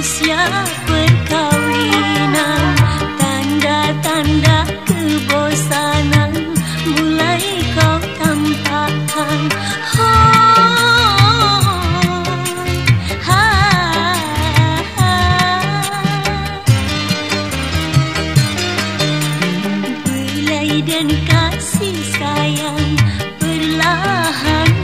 manusia perkawinan Tanda-tanda kebosanan mulai kau tampakkan. Dan kasih sayang perlahan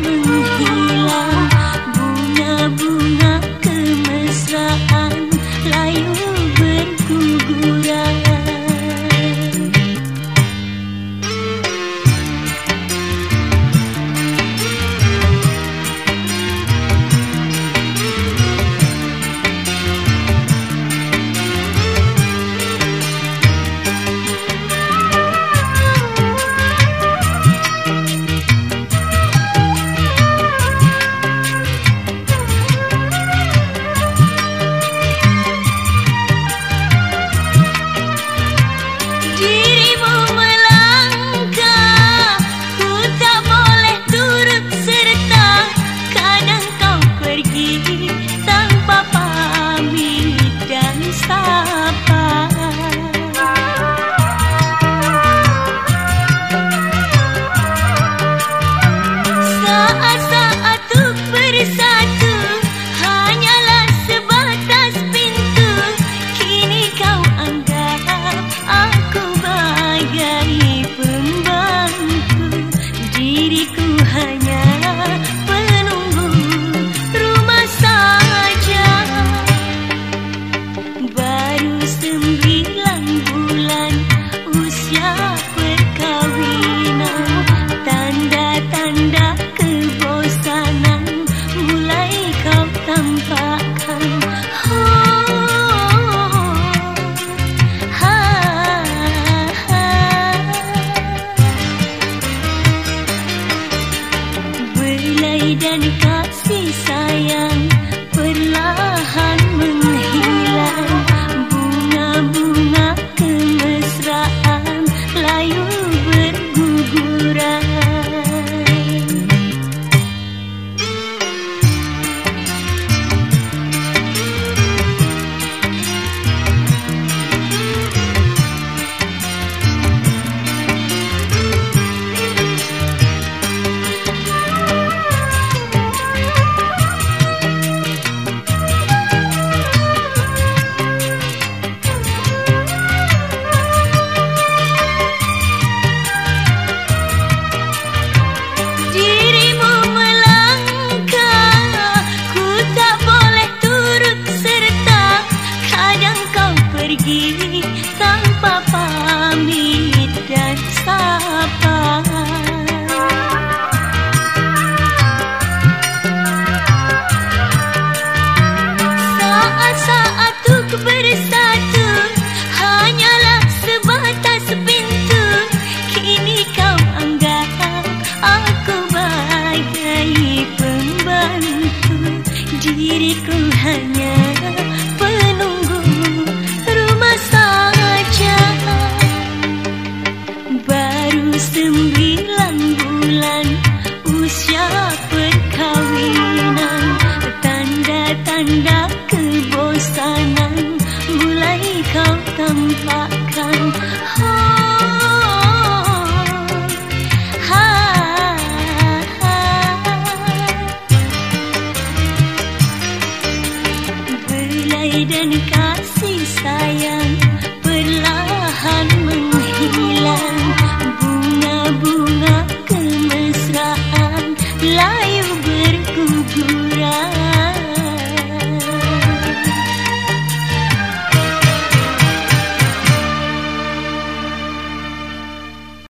dan kasih diriku hanya penunggu rumah saja. Baru sembilan ven